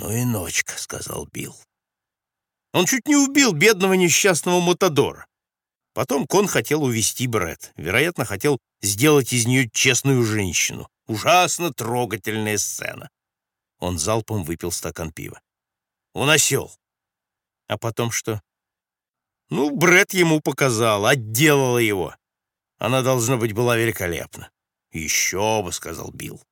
«Ну и ночка», — сказал Билл. Он чуть не убил бедного несчастного Матадора. Потом Кон хотел увести Бред. Вероятно, хотел сделать из нее честную женщину. Ужасно трогательная сцена. Он залпом выпил стакан пива. Он осел. А потом что? Ну, Бред ему показал, отделала его. Она, должно быть, была великолепна. «Еще бы», — сказал Билл.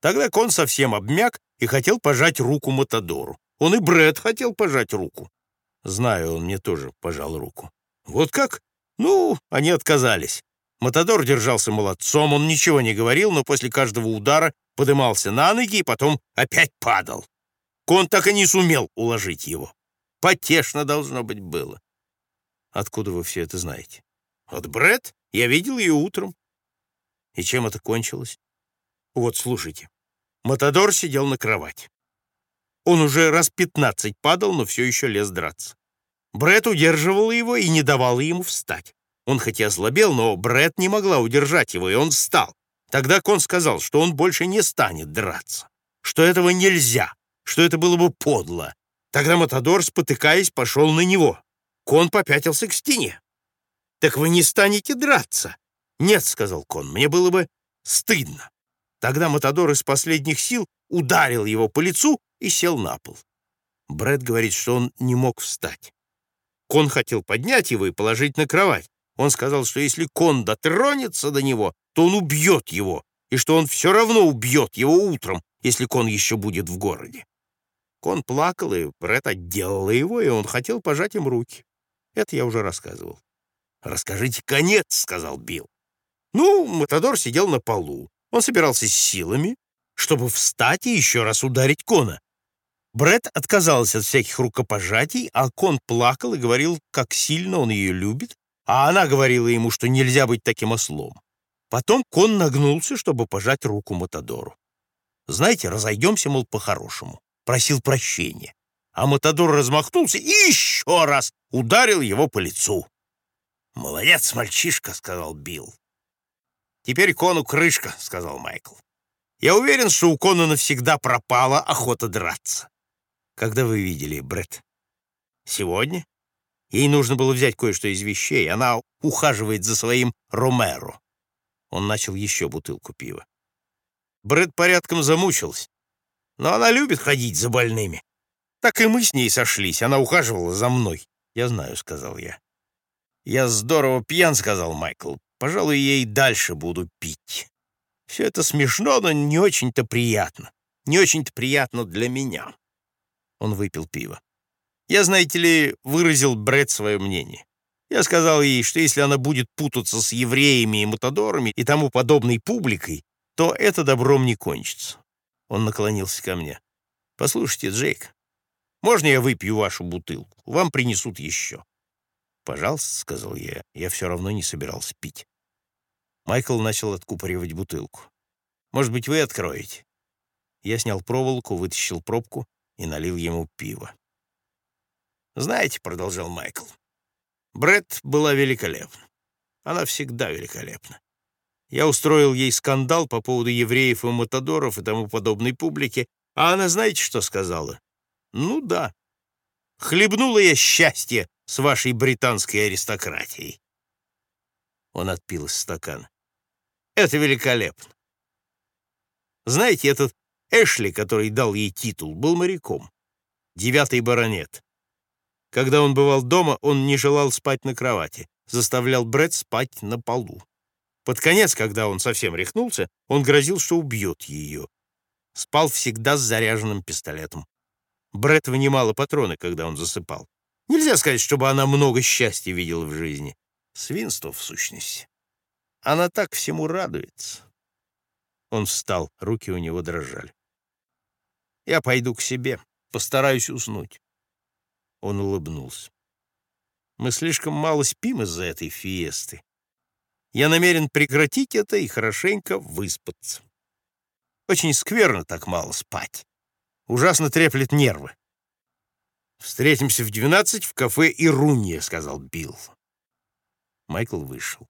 Тогда Кон совсем обмяк и хотел пожать руку Матадору. Он и Бред хотел пожать руку. Знаю, он мне тоже пожал руку. Вот как? Ну, они отказались. Матадор держался молодцом, он ничего не говорил, но после каждого удара подымался на ноги и потом опять падал. Кон так и не сумел уложить его. Потешно должно быть было. Откуда вы все это знаете? От Бред. Я видел ее утром. И чем это кончилось? Вот, слушайте. Матадор сидел на кровати. Он уже раз пятнадцать падал, но все еще лез драться. Бред удерживал его и не давал ему встать. Он хоть и ослабел, но Бред не могла удержать его, и он встал. Тогда Кон сказал, что он больше не станет драться, что этого нельзя, что это было бы подло. Тогда Матадор, спотыкаясь, пошел на него. Кон попятился к стене. «Так вы не станете драться?» «Нет», — сказал Кон, — «мне было бы стыдно». Тогда Матадор из последних сил ударил его по лицу и сел на пол. Брэд говорит, что он не мог встать. Кон хотел поднять его и положить на кровать. Он сказал, что если Кон дотронется до него, то он убьет его, и что он все равно убьет его утром, если Кон еще будет в городе. Кон плакал, и Брэд отделала его, и он хотел пожать им руки. Это я уже рассказывал. «Расскажите конец», — сказал Билл. Ну, Матадор сидел на полу. Он собирался с силами, чтобы встать и еще раз ударить Кона. Бред отказался от всяких рукопожатий, а Кон плакал и говорил, как сильно он ее любит, а она говорила ему, что нельзя быть таким ослом. Потом Кон нагнулся, чтобы пожать руку Матадору. Знаете, разойдемся, мол, по-хорошему. Просил прощения. А Матадор размахнулся и еще раз ударил его по лицу. «Молодец, мальчишка», — сказал Билл. «Теперь Кону крышка», — сказал Майкл. «Я уверен, что у Кона навсегда пропала охота драться». «Когда вы видели Бред? «Сегодня. Ей нужно было взять кое-что из вещей. Она ухаживает за своим Ромеро». Он начал еще бутылку пива. Бред порядком замучилась. Но она любит ходить за больными. Так и мы с ней сошлись. Она ухаживала за мной. «Я знаю», — сказал я. «Я здорово пьян», — сказал Майкл. Пожалуй, я и дальше буду пить. Все это смешно, но не очень-то приятно. Не очень-то приятно для меня. Он выпил пиво. Я, знаете ли, выразил Бред свое мнение. Я сказал ей, что если она будет путаться с евреями и мутадорами и тому подобной публикой, то это добром не кончится. Он наклонился ко мне. «Послушайте, Джейк, можно я выпью вашу бутылку? Вам принесут еще». «Пожалуйста», — сказал я, — я все равно не собирался пить. Майкл начал откупоривать бутылку. «Может быть, вы откроете?» Я снял проволоку, вытащил пробку и налил ему пиво. «Знаете», — продолжал Майкл, — Бред была великолепна. Она всегда великолепна. Я устроил ей скандал по поводу евреев и матадоров и тому подобной публики, а она знаете, что сказала? Ну да. Хлебнула я счастье с вашей британской аристократией. Он отпил из стакана. Это великолепно. Знаете, этот Эшли, который дал ей титул, был моряком. Девятый баронет. Когда он бывал дома, он не желал спать на кровати, заставлял Бред спать на полу. Под конец, когда он совсем рехнулся, он грозил, что убьет ее. Спал всегда с заряженным пистолетом. Бред вынимала патроны, когда он засыпал. Нельзя сказать, чтобы она много счастья видела в жизни. Свинство, в сущности. Она так всему радуется. Он встал, руки у него дрожали. «Я пойду к себе, постараюсь уснуть». Он улыбнулся. «Мы слишком мало спим из-за этой фиесты. Я намерен прекратить это и хорошенько выспаться. Очень скверно так мало спать. Ужасно треплет нервы. «Встретимся в двенадцать в кафе «Ирунья», — сказал Билл. Майкл вышел.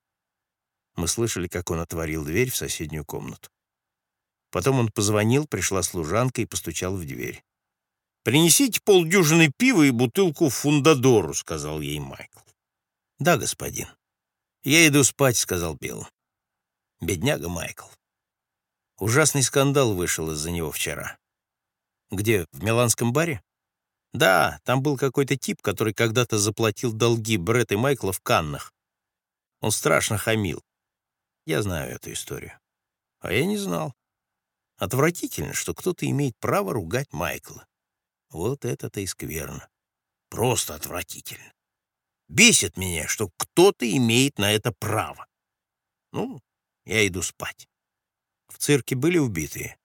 Мы слышали, как он отворил дверь в соседнюю комнату. Потом он позвонил, пришла служанка и постучала в дверь. «Принесите полдюжины пива и бутылку фундадору», — сказал ей Майкл. «Да, господин». «Я иду спать», — сказал Билл. Бедняга Майкл. Ужасный скандал вышел из-за него вчера. Где, в миланском баре? Да, там был какой-то тип, который когда-то заплатил долги Бретт и Майкла в Каннах. Он страшно хамил. Я знаю эту историю. А я не знал. Отвратительно, что кто-то имеет право ругать Майкла. Вот это-то и скверно. Просто отвратительно. Бесит меня, что кто-то имеет на это право. Ну, я иду спать. В цирке были убитые?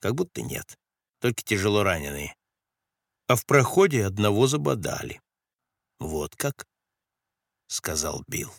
Как будто нет, только тяжело раненые. А в проходе одного забодали. Вот как, — сказал Билл.